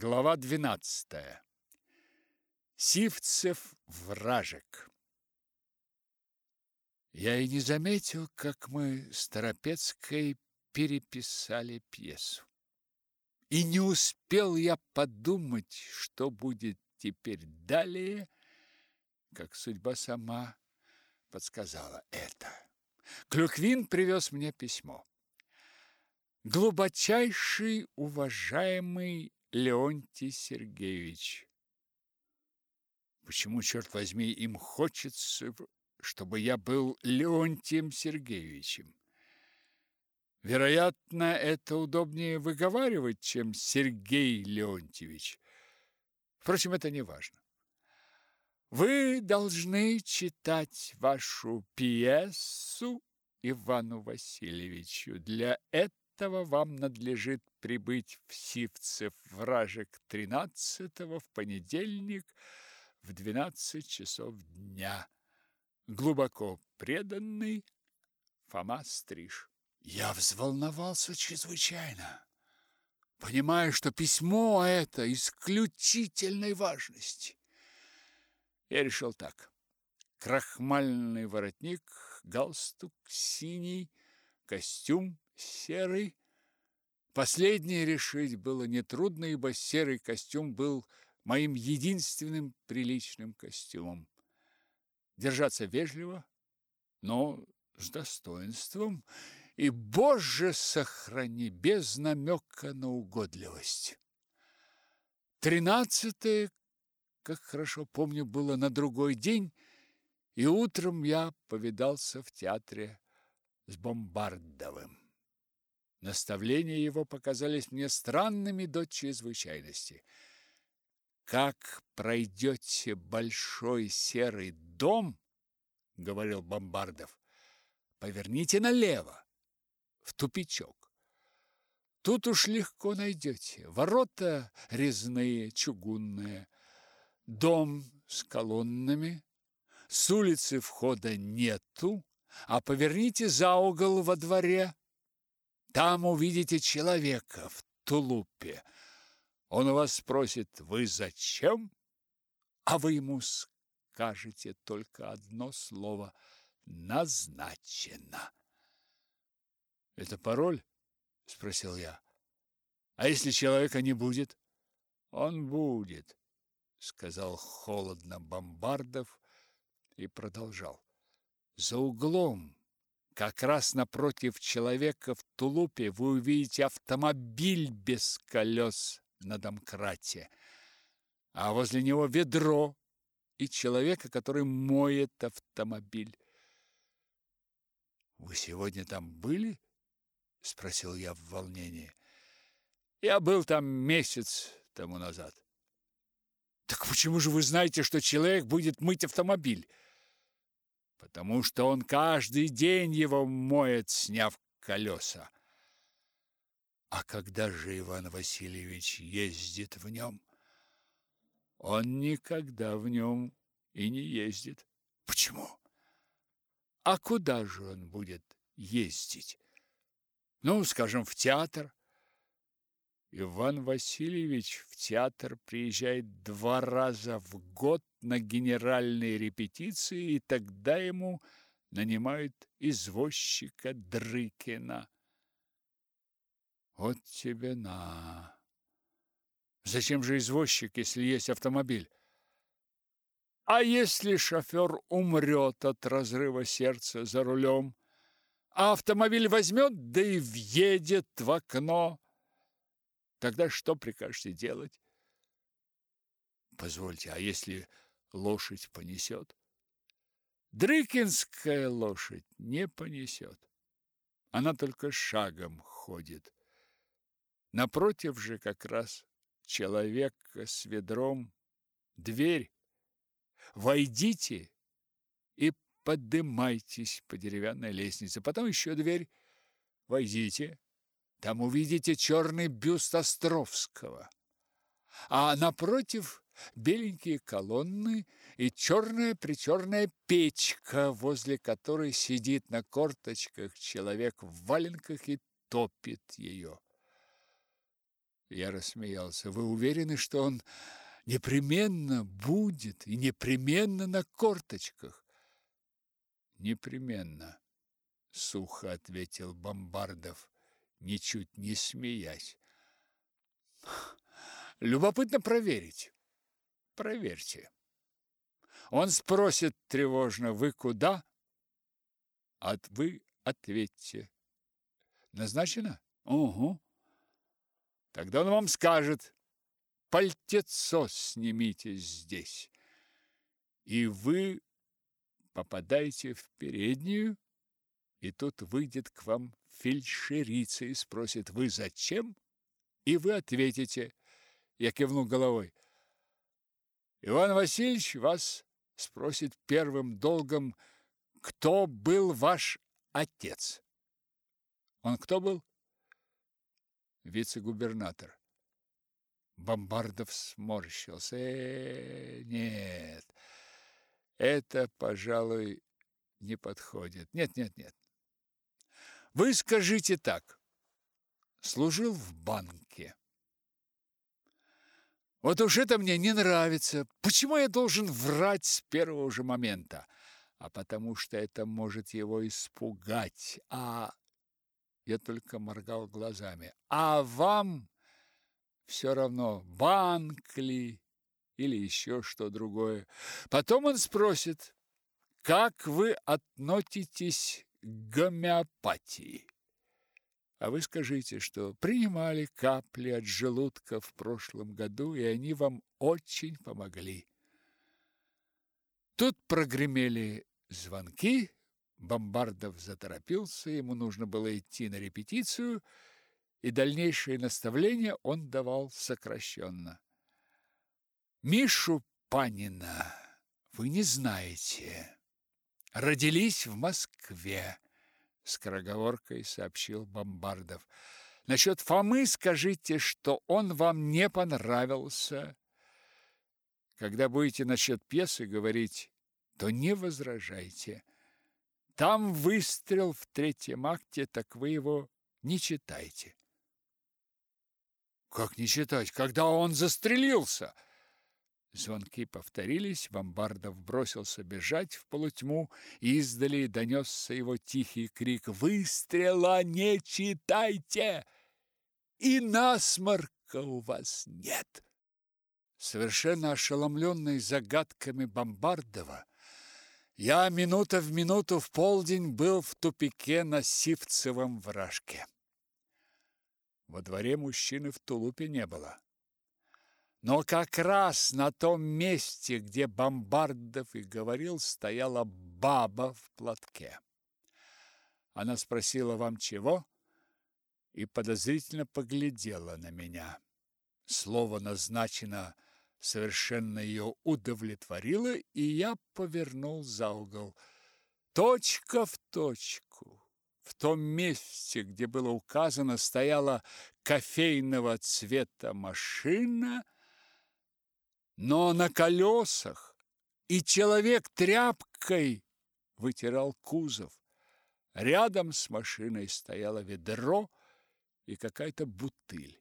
Глава двенадцатая. Сивцев вражек. Я и не заметил, как мы с Торопецкой переписали пьесу. И не успел я подумать, что будет теперь далее, как судьба сама подсказала это. Клюквин привез мне письмо. Глубочайший уважаемый Леонтий Сергеевич. Почему, черт возьми, им хочется, чтобы я был Леонтием Сергеевичем? Вероятно, это удобнее выговаривать, чем Сергей Леонтьевич. Впрочем, это не важно. Вы должны читать вашу пьесу Ивану Васильевичу. Для этого вам надлежит прибыть в Сивцев вражек 13 в понедельник в 12 часов дня. Глубоко преданный Фома Стриж. Я взволновался чрезвычайно, понимая, что письмо это исключительной важности. Я решил так. Крахмальный воротник, галстук синий, костюм серый. Последнее решить было нетрудно, ибо серый костюм был моим единственным приличным костюмом. Держаться вежливо, но с достоинством, и, Боже, сохрани, без намека на угодливость. Тринадцатое как хорошо помню, было на другой день, и утром я повидался в театре с Бомбардовым. Наставления его показались мне странными до чрезвычайности. «Как пройдете большой серый дом, — говорил Бомбардов, — поверните налево, в тупичок. Тут уж легко найдете. Ворота резные, чугунные, Дом с колоннами, с улицы входа нету, а поверните за угол во дворе. Там увидите человека в тулупе. Он у вас спросит, вы зачем? А вы ему скажете только одно слово «назначено». «Это пароль?» – спросил я. «А если человека не будет?» «Он будет сказал холодно Бомбардов и продолжал. За углом, как раз напротив человека в тулупе, вы увидите автомобиль без колес на домкрате, а возле него ведро и человека, который моет автомобиль. Вы сегодня там были? спросил я в волнении. Я был там месяц тому назад. Так почему же вы знаете, что человек будет мыть автомобиль? Потому что он каждый день его моет, сняв колеса. А когда же Иван Васильевич ездит в нем? Он никогда в нем и не ездит. Почему? А куда же он будет ездить? Ну, скажем, в театр, Иван Васильевич в театр приезжает два раза в год на генеральные репетиции, и тогда ему нанимают извозчика Дрыкина. Вот тебе на. Зачем же извозчик, если есть автомобиль? А если шофер умрет от разрыва сердца за рулем, а автомобиль возьмет, да и въедет в окно, Тогда что прикажете делать? Позвольте, а если лошадь понесет? Дрыкинская лошадь не понесет. Она только шагом ходит. Напротив же как раз человек с ведром, дверь. Войдите и поднимайтесь по деревянной лестнице. Потом еще дверь. Войдите. Там увидите черный бюст Островского. А напротив беленькие колонны и черная-причерная печка, возле которой сидит на корточках человек в валенках и топит ее. Я рассмеялся. Вы уверены, что он непременно будет и непременно на корточках? Непременно, сухо ответил Бомбардов, ничуть не смеясь. Любопытно проверить. Проверьте. Он спросит тревожно: "Вы куда?" От вы ответьте. Назначено? Угу. Тогда он вам скажет: "Пальтецо снимите здесь". И вы попадаете в переднюю, и тут выйдет к вам фельдшерица и спросит: "Вы зачем?" И вы ответите: Я кивнул головой. Иван Васильевич вас спросит первым долгом, кто был ваш отец. Он кто был? Вице-губернатор. Бомбардов сморщился. Э, -э нет. Это, пожалуй, не подходит. Нет, нет, нет. Вы скажите так. Служил в банке. Вот уж это мне не нравится. Почему я должен врать с первого же момента? А потому что это может его испугать. А я только моргал глазами. А вам все равно, банк ли или еще что другое. Потом он спросит, как вы относитесь гомеопатии? А вы скажите, что принимали капли от желудка в прошлом году, и они вам очень помогли. Тут прогремели звонки, Бомбардов заторопился, ему нужно было идти на репетицию, и дальнейшие наставления он давал сокращенно. Мишу Панина вы не знаете. Родились в Москве скороговоркой сообщил Бомбардов. Насчет Фомы скажите, что он вам не понравился. Когда будете насчет пьесы говорить, то не возражайте. Там выстрел в третьем акте, так вы его не читайте. Как не читать, когда он застрелился? Звонки повторились, Бомбардов бросился бежать в полутьму, и издали донесся его тихий крик «Выстрела не читайте! И насморка у вас нет!» Совершенно ошеломленный загадками Бомбардова, я минута в минуту в полдень был в тупике на Сивцевом вражке. Во дворе мужчины в тулупе не было. Но как раз на том месте, где Бомбардов и говорил, стояла баба в платке. Она спросила, вам чего? И подозрительно поглядела на меня. Слово назначено совершенно ее удовлетворило, и я повернул за угол. Точка в точку. В том месте, где было указано, стояла кофейного цвета машина – но на колесах, и человек тряпкой вытирал кузов. Рядом с машиной стояло ведро и какая-то бутыль.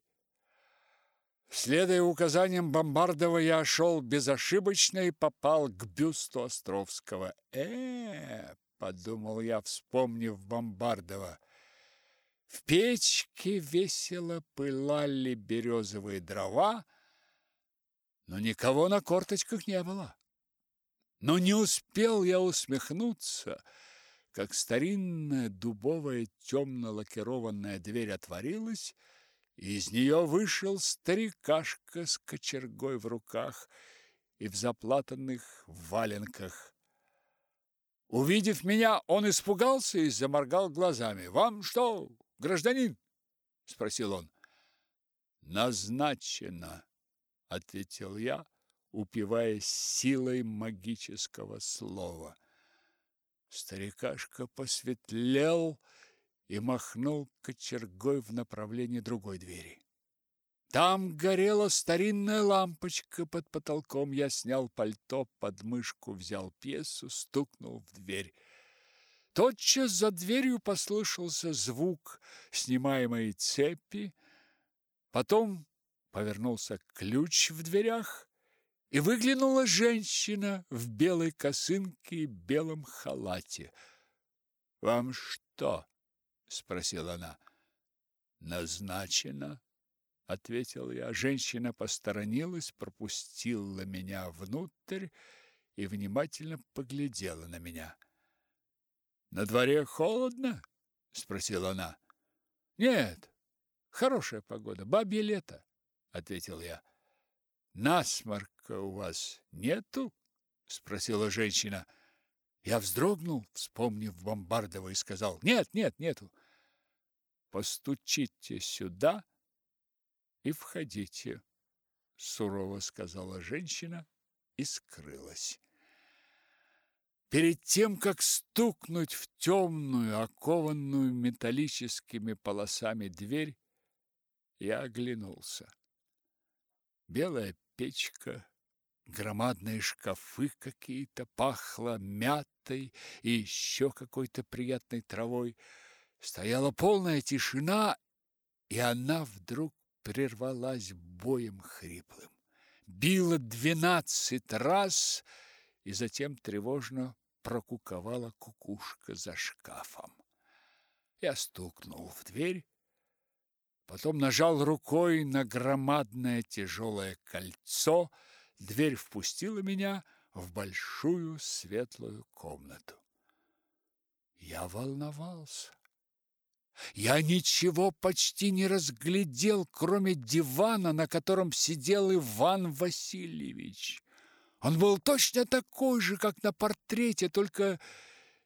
Следуя указаниям Бомбардова, я шел безошибочно и попал к бюсту Островского. э подумал я, вспомнив Бомбардова. В печке весело пылали березовые дрова, но никого на корточках не было. Но не успел я усмехнуться, как старинная дубовая темно-лакированная дверь отворилась, и из нее вышел старикашка с кочергой в руках и в заплатанных валенках. Увидев меня, он испугался и заморгал глазами. «Вам что, гражданин?» – спросил он. «Назначено», ответил я, упиваясь силой магического слова. Старикашка посветлел и махнул кочергой в направлении другой двери. Там горела старинная лампочка под потолком. Я снял пальто, под мышку взял пьесу, стукнул в дверь. Тотчас за дверью послышался звук снимаемой цепи, потом повернулся ключ в дверях, и выглянула женщина в белой косынке и белом халате. «Вам что?» — спросила она. «Назначено», — ответил я. Женщина посторонилась, пропустила меня внутрь и внимательно поглядела на меня. «На дворе холодно?» — спросила она. «Нет, хорошая погода, бабье лето», — ответил я. «Насморка у вас нету?» — спросила женщина. Я вздрогнул, вспомнив Бомбардова, и сказал, «Нет, нет, нету». «Постучите сюда и входите», — сурово сказала женщина и скрылась. Перед тем, как стукнуть в темную, окованную металлическими полосами дверь, я оглянулся. Белая печка, громадные шкафы какие-то, пахло мятой и еще какой-то приятной травой. Стояла полная тишина, и она вдруг прервалась боем хриплым. Била двенадцать раз — и затем тревожно прокуковала кукушка за шкафом. Я стукнул в дверь, потом нажал рукой на громадное тяжелое кольцо, дверь впустила меня в большую светлую комнату. Я волновался. Я ничего почти не разглядел, кроме дивана, на котором сидел Иван Васильевич. Он был точно такой же, как на портрете, только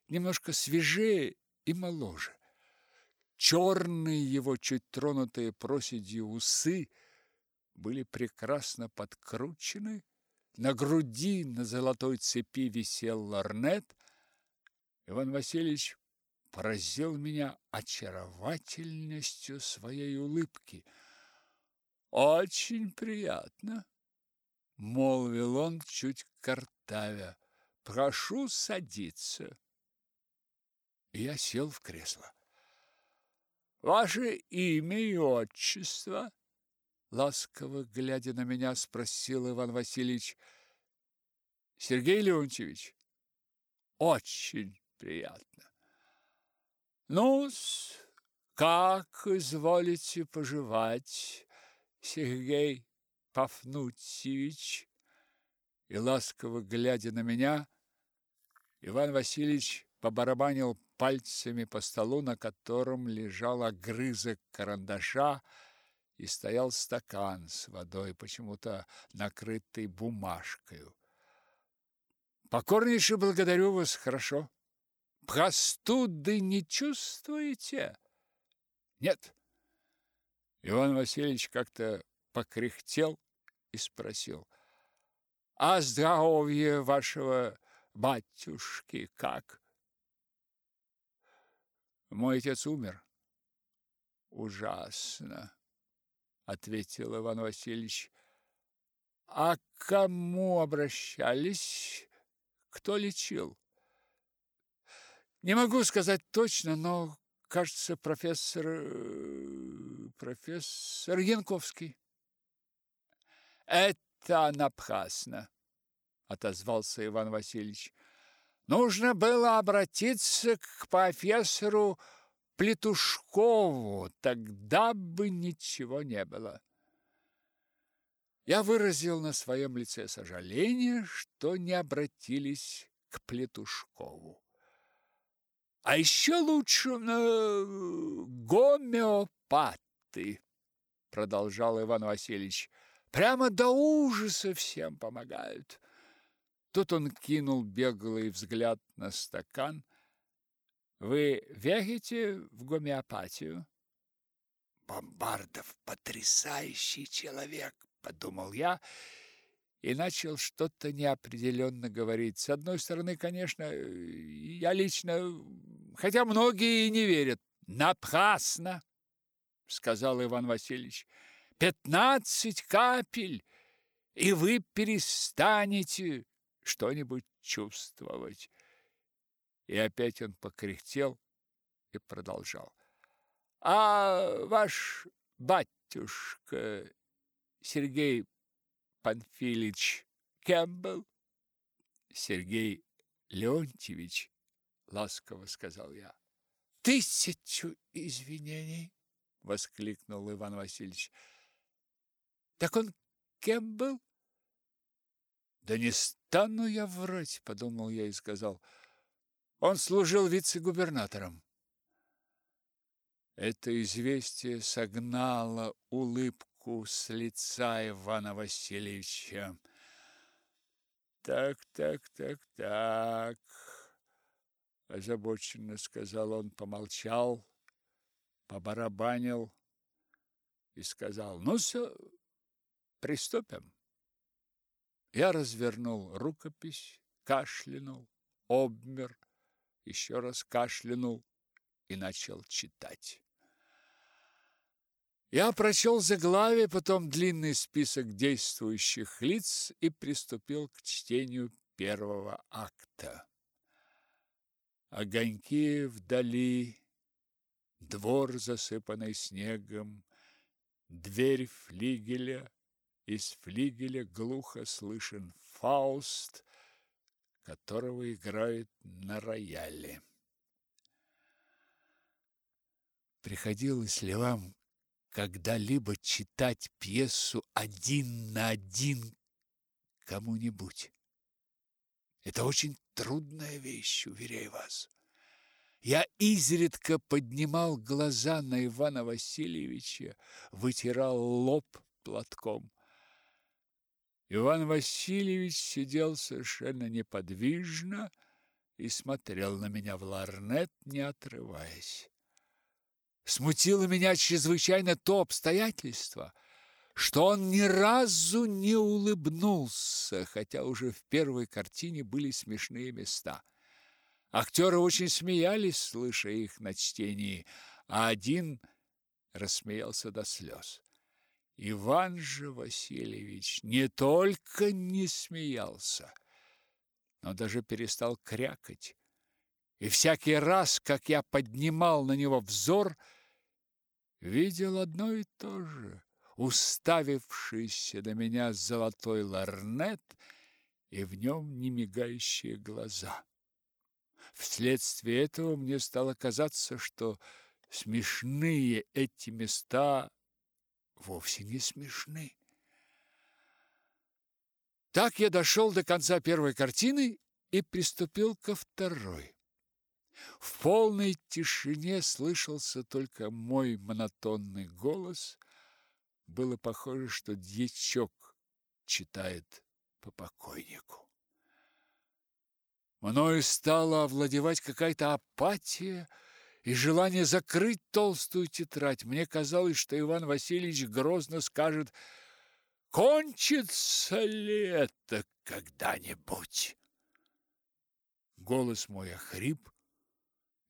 немножко свежее и моложе. Черные его чуть тронутые проседью усы были прекрасно подкручены, на груди на золотой цепи висел лорнет. Иван Васильевич поразил меня очаровательностью своей улыбки. Очень приятно, молвил он, чуть картавя. Прошу садиться. Я сел в кресло. Ваше имя и отчество? Ласково глядя на меня, спросил Иван Васильевич. Сергей Леонтьевич. Очень приятно. ну как изволите поживать, Сергей Пафнутьевич, и ласково глядя на меня, Иван Васильевич побарабанил пальцами по столу, на котором лежал огрызок карандаша, и стоял стакан с водой, почему-то накрытый бумажкой. Покорнейше благодарю вас, хорошо. Простуды не чувствуете? Нет. Иван Васильевич как-то покряхтел и спросил: "А здоровье вашего батюшки как?" "Мой отец умер." "Ужасно", ответил Иван Васильевич. "А к кому обращались? Кто лечил?" Не могу сказать точно, но, кажется, профессор э, профессор Янковский. Это напрасно, отозвался Иван Васильевич. Нужно было обратиться к профессору Плетушкову, тогда бы ничего не было. Я выразил на своем лице сожаление, что не обратились к Плетушкову. А еще лучше на гомеопаты, продолжал Иван Васильевич. Прямо до ужаса всем помогают. Тут он кинул беглый взгляд на стакан. Вы верите в гомеопатию? Бомбардов потрясающий человек, подумал я и начал что-то неопределенно говорить. С одной стороны, конечно, я лично, хотя многие и не верят, напрасно, сказал Иван Васильевич. Пятнадцать капель, и вы перестанете что-нибудь чувствовать. И опять он покряхтел и продолжал. А ваш батюшка Сергей Панфилич Кэмпбелл? Сергей Леонтьевич, ласково сказал я. Тысячу извинений, воскликнул Иван Васильевич. Так он кем был? Да не стану я врать, подумал я и сказал. Он служил вице-губернатором. Это известие согнало улыбку с лица Ивана Васильевича. Так, так, так, так, озабоченно сказал он, помолчал, побарабанил и сказал: "Ну все, приступим". Я развернул рукопись, кашлянул, обмер, еще раз кашлянул и начал читать. Я прочел заглавие, потом длинный список действующих лиц и приступил к чтению первого акта. Огоньки вдали, двор, засыпанный снегом, дверь флигеля, из флигеля глухо слышен Фауст, которого играют на рояле. Приходилось ли вам когда-либо читать пьесу один на один кому-нибудь. Это очень трудная вещь, уверяю вас. Я изредка поднимал глаза на Ивана Васильевича, вытирал лоб платком. Иван Васильевич сидел совершенно неподвижно и смотрел на меня в ларнет, не отрываясь. Смутило меня чрезвычайно то обстоятельство, что он ни разу не улыбнулся, хотя уже в первой картине были смешные места. Актеры очень смеялись, слыша их на чтении, а один рассмеялся до слез. Иван же Васильевич не только не смеялся, но даже перестал крякать. И всякий раз, как я поднимал на него взор, видел одно и то же, уставившийся на меня золотой ларнет и в нем немигающие глаза. Вследствие этого мне стало казаться, что смешные эти места вовсе не смешны. Так я дошел до конца первой картины и приступил ко второй. В полной тишине слышался только мой монотонный голос. Было похоже, что дьячок читает по покойнику. Мною стала овладевать какая-то апатия и желание закрыть толстую тетрадь. Мне казалось, что Иван Васильевич грозно скажет «Кончится ли это когда-нибудь?» Голос мой охрип,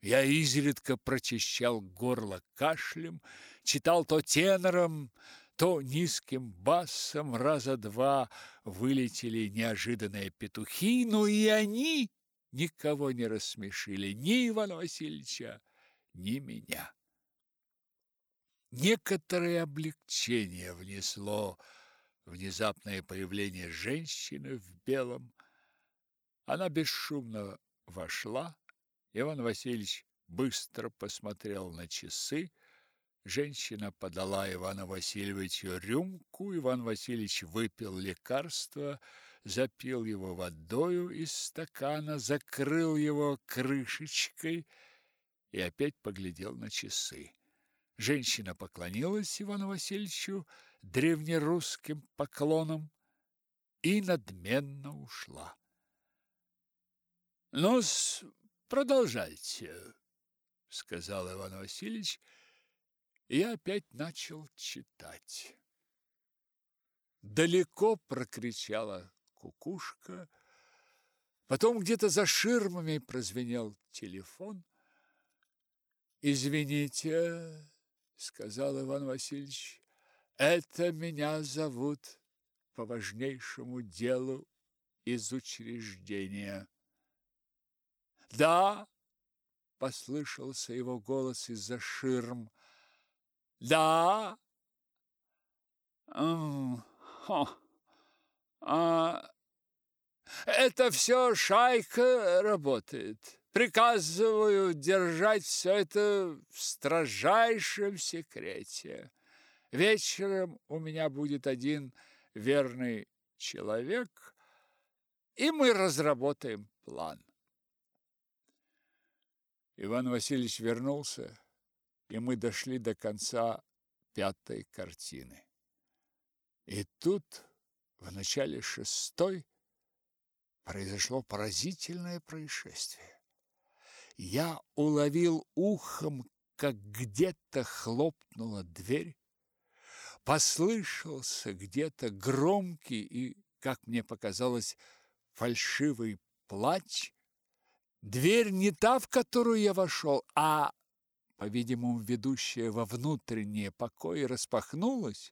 я изредка прочищал горло кашлем, читал то тенором, то низким басом, раза два вылетели неожиданные петухи, но и они никого не рассмешили, ни Ивана Васильевича, ни меня. Некоторое облегчение внесло внезапное появление женщины в белом. Она бесшумно вошла, Иван Васильевич быстро посмотрел на часы. Женщина подала Ивану Васильевичу рюмку. Иван Васильевич выпил лекарство, запил его водою из стакана, закрыл его крышечкой и опять поглядел на часы. Женщина поклонилась Ивану Васильевичу древнерусским поклоном и надменно ушла. «Ну-с, Продолжайте, сказал Иван Васильевич, и опять начал читать. Далеко прокричала кукушка, потом где-то за ширмами прозвенел телефон. Извините, сказал Иван Васильевич. Это меня зовут по важнейшему делу из учреждения. Да, послышался его голос из-за ширм. Да. М Хо. А это все шайка работает. Приказываю держать все это в строжайшем секрете. Вечером у меня будет один верный человек, и мы разработаем план. Иван Васильевич вернулся, и мы дошли до конца пятой картины. И тут, в начале шестой, произошло поразительное происшествие. Я уловил ухом, как где-то хлопнула дверь, послышался где-то громкий и, как мне показалось, фальшивый плач. Дверь не та, в которую я вошел, а, по-видимому, ведущая во внутренние покои, распахнулась,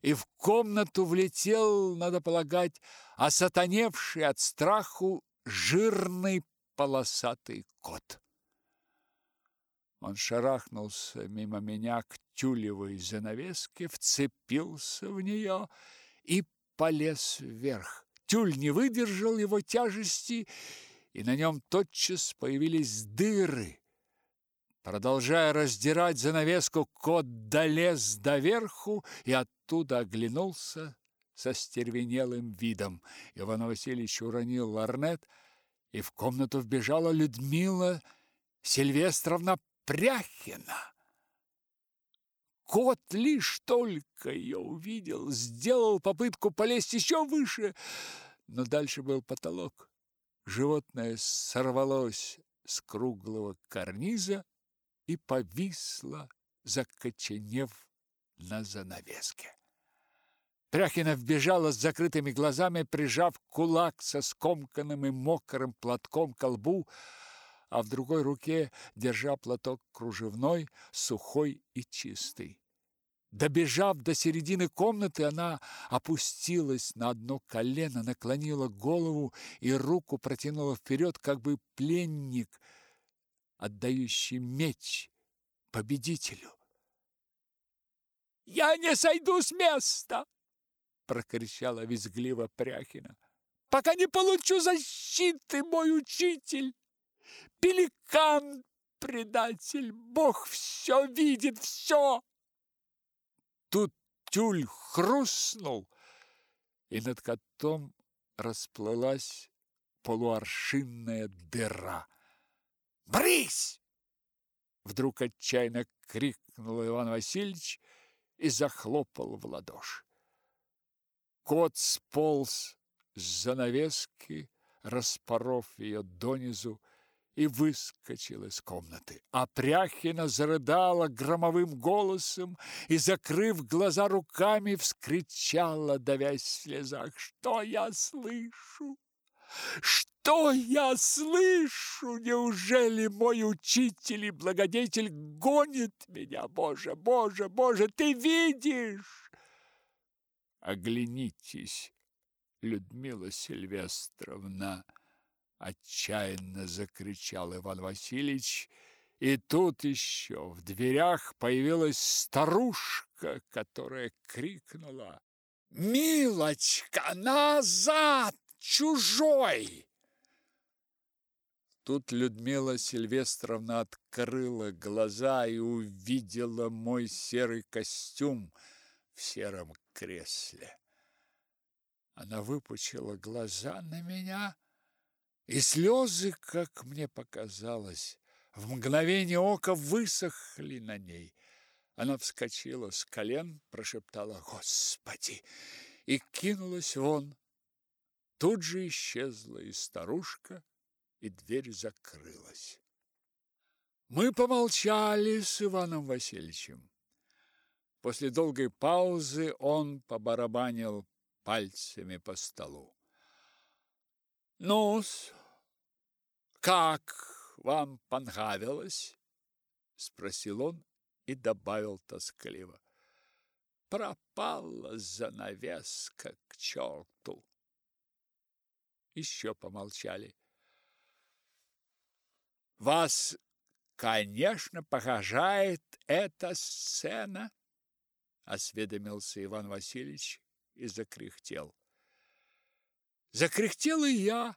и в комнату влетел, надо полагать, осатаневший от страху жирный полосатый кот. Он шарахнулся мимо меня к тюлевой занавеске, вцепился в нее и полез вверх. Тюль не выдержал его тяжести, и на нем тотчас появились дыры. Продолжая раздирать занавеску, кот долез доверху и оттуда оглянулся со стервенелым видом. Иван Васильевич уронил ларнет, и в комнату вбежала Людмила Сильвестровна Пряхина. Кот лишь только ее увидел, сделал попытку полезть еще выше, но дальше был потолок. Животное сорвалось с круглого карниза и повисло, закоченев на занавеске. Пряхина вбежала с закрытыми глазами, прижав кулак со скомканным и мокрым платком к лбу, а в другой руке держа платок кружевной, сухой и чистый. Добежав до середины комнаты, она опустилась на одно колено, наклонила голову и руку протянула вперед, как бы пленник, отдающий меч победителю. «Я не сойду с места!» Прокричала визгливо Пряхина. Пока не получу защиты, мой учитель. Пеликан предатель, Бог все видит, все. Тут тюль хрустнул, и над котом расплылась полуаршинная дыра. «Брысь!» Вдруг отчаянно крикнул Иван Васильевич и захлопал в ладоши. Кот сполз с занавески, распоров ее донизу, и выскочил из комнаты. А Пряхина зарыдала громовым голосом и, закрыв глаза руками, вскричала, давясь в слезах, «Что я слышу? Что я слышу? Неужели мой учитель и благодетель гонит меня? Боже, Боже, Боже, ты видишь!» Оглянитесь, Людмила Сильвестровна, отчаянно закричал Иван Васильевич, и тут еще в дверях появилась старушка, которая крикнула: "Милочка, назад, чужой!" Тут Людмила Сильвестровна открыла глаза и увидела мой серый костюм в сером кресле. Она выпучила глаза на меня, и слезы, как мне показалось, в мгновение ока высохли на ней. Она вскочила с колен, прошептала «Господи!» и кинулась вон. Тут же исчезла и старушка, и дверь закрылась. Мы помолчали с Иваном Васильевичем. После долгой паузы он побарабанил пальцами по столу. ну как вам понравилось?» – спросил он и добавил тоскливо. «Пропала занавеска к черту!» Еще помолчали. «Вас, конечно, поражает эта сцена?» Осведомился Иван Васильевич и закряхтел. Закряхтел и я,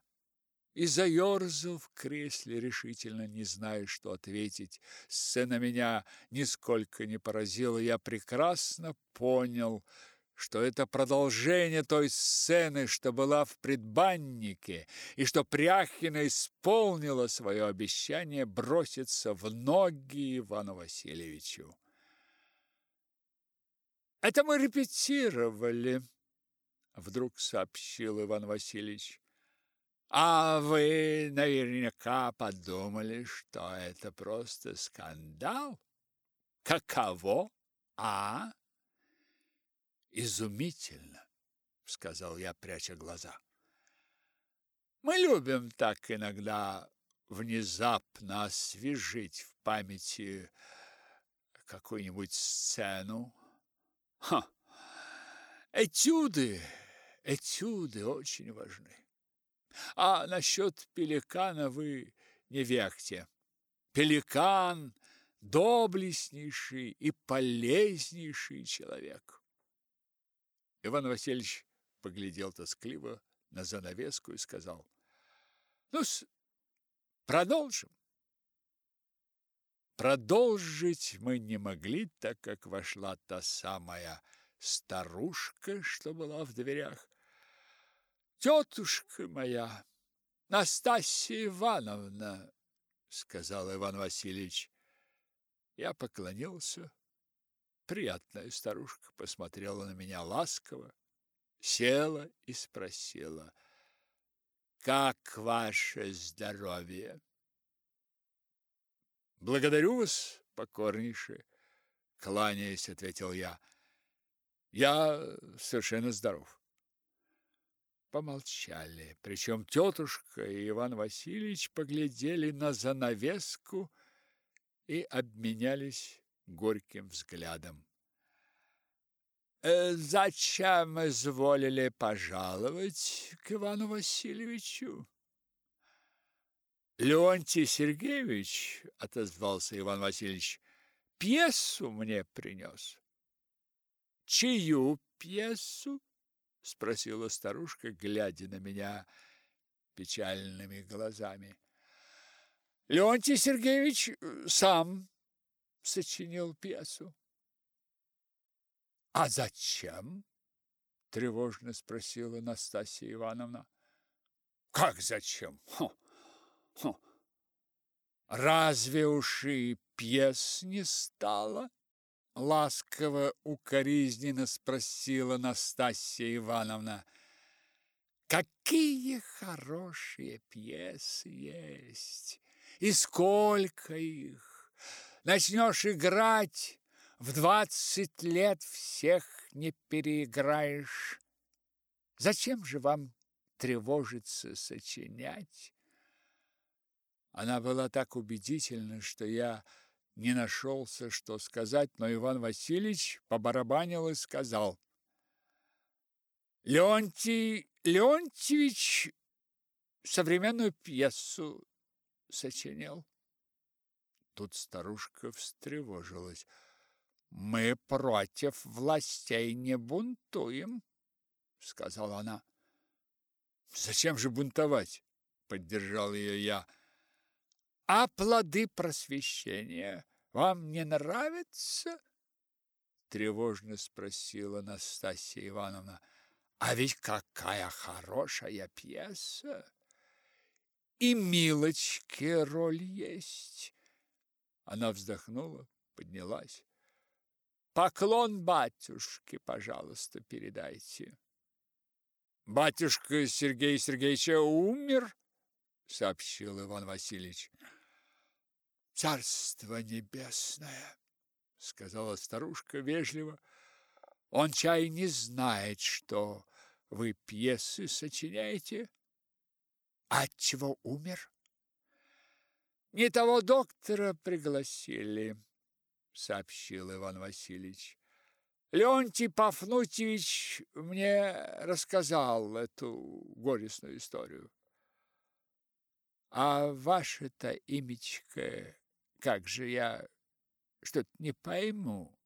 и заерзал в кресле, решительно не зная, что ответить. Сцена меня нисколько не поразила. Я прекрасно понял, что это продолжение той сцены, что была в предбаннике, и что Пряхина исполнила свое обещание броситься в ноги Ивану Васильевичу. «Это мы репетировали», — вдруг сообщил Иван Васильевич. А вы наверняка подумали, что это просто скандал? Каково? А? Изумительно, сказал я, пряча глаза. Мы любим так иногда внезапно освежить в памяти какую-нибудь сцену. Ха! Этюды, этюды очень важны. А насчет пеликана вы не вякте. Пеликан – доблестнейший и полезнейший человек. Иван Васильевич поглядел тоскливо на занавеску и сказал, ну продолжим. Продолжить мы не могли, так как вошла та самая старушка, что была в дверях, тетушка моя, Настасья Ивановна, сказал Иван Васильевич. Я поклонился. Приятная старушка посмотрела на меня ласково, села и спросила: "Как ваше здоровье?" "Благодарю вас, покорнейше", кланяясь, ответил я. "Я совершенно здоров" помолчали. Причем тетушка и Иван Васильевич поглядели на занавеску и обменялись горьким взглядом. «Э, «Зачем изволили пожаловать к Ивану Васильевичу?» «Леонтий Сергеевич, — отозвался Иван Васильевич, — пьесу мне принес». «Чью пьесу?» спросила старушка, глядя на меня печальными глазами. Леонтий Сергеевич э, сам сочинил пьесу. А зачем? тревожно спросила Настасья Ивановна. Как зачем? Хо, хо. Разве уж и пьес не стало? ласково укоризненно спросила Настасья Ивановна. Какие хорошие пьесы есть! И сколько их! Начнешь играть, в двадцать лет всех не переиграешь. Зачем же вам тревожиться сочинять? Она была так убедительна, что я не нашелся, что сказать, но Иван Васильевич побарабанил и сказал. Леонтий Леонтьевич современную пьесу сочинил. Тут старушка встревожилась. Мы против властей не бунтуем, сказала она. Зачем же бунтовать? поддержал ее я. А плоды просвещения вам не нравятся? тревожно спросила Настасья Ивановна. А ведь какая хорошая пьеса! И милочки роль есть. Она вздохнула, поднялась. Поклон батюшке, пожалуйста, передайте. Батюшка Сергей Сергеевич умер, сообщил Иван Васильевич. Царство небесное, сказала старушка вежливо. Он чай не знает, что вы пьесы сочиняете. А от чего умер? Не того доктора пригласили, сообщил Иван Васильевич. Леонтий Пафнутьевич мне рассказал эту горестную историю. А ваше-то имечко как же я что-то не пойму,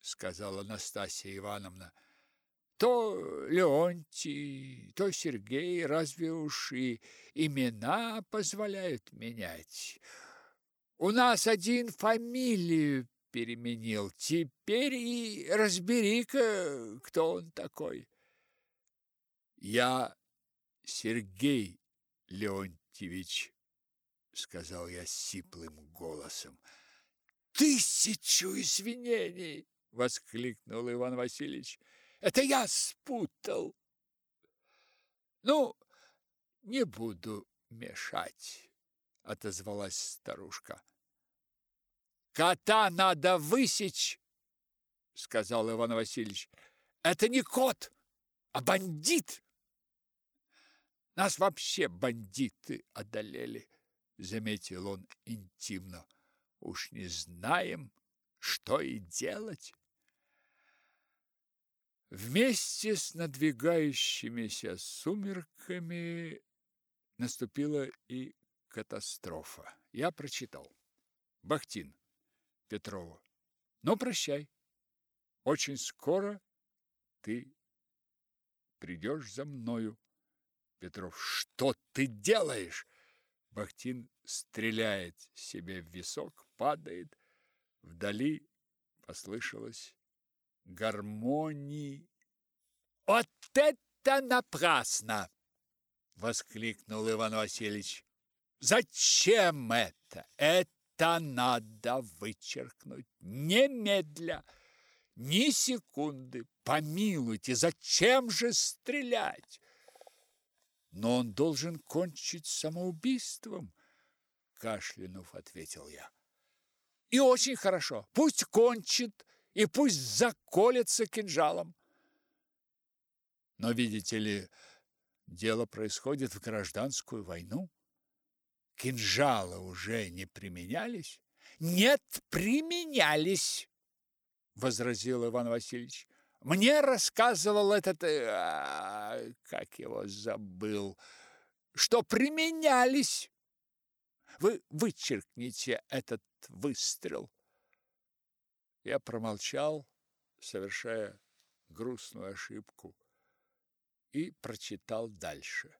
сказала Настасья Ивановна. То Леонтий, то Сергей, разве уж и имена позволяют менять. У нас один фамилию переменил. Теперь и разбери-ка, кто он такой. Я Сергей Леонтьевич, сказал я сиплым голосом. Тысячу извинений, воскликнул Иван Васильевич. Это я спутал. Ну, не буду мешать, отозвалась старушка. Кота надо высечь, сказал Иван Васильевич. Это не кот, а бандит. Нас вообще бандиты одолели, заметил он интимно. Уж не знаем, что и делать. Вместе с надвигающимися сумерками наступила и катастрофа. Я прочитал. Бахтин Петрова. Но прощай. Очень скоро ты придешь за мною. Петров. Что ты делаешь? Бахтин стреляет себе в висок, падает. Вдали послышалось гармонии. «Вот это напрасно!» — воскликнул Иван Васильевич. «Зачем это? Это надо вычеркнуть немедля, ни секунды. Помилуйте, зачем же стрелять?» «Но он должен кончить самоубийством», — кашлянув, ответил я. «И очень хорошо. Пусть кончит и пусть заколется кинжалом. Но, видите ли, дело происходит в гражданскую войну. Кинжалы уже не применялись? Нет, применялись, возразил Иван Васильевич. Мне рассказывал этот, а, как его забыл, что применялись. Вы вычеркните этот выстрел. Я промолчал, совершая грустную ошибку, и прочитал дальше.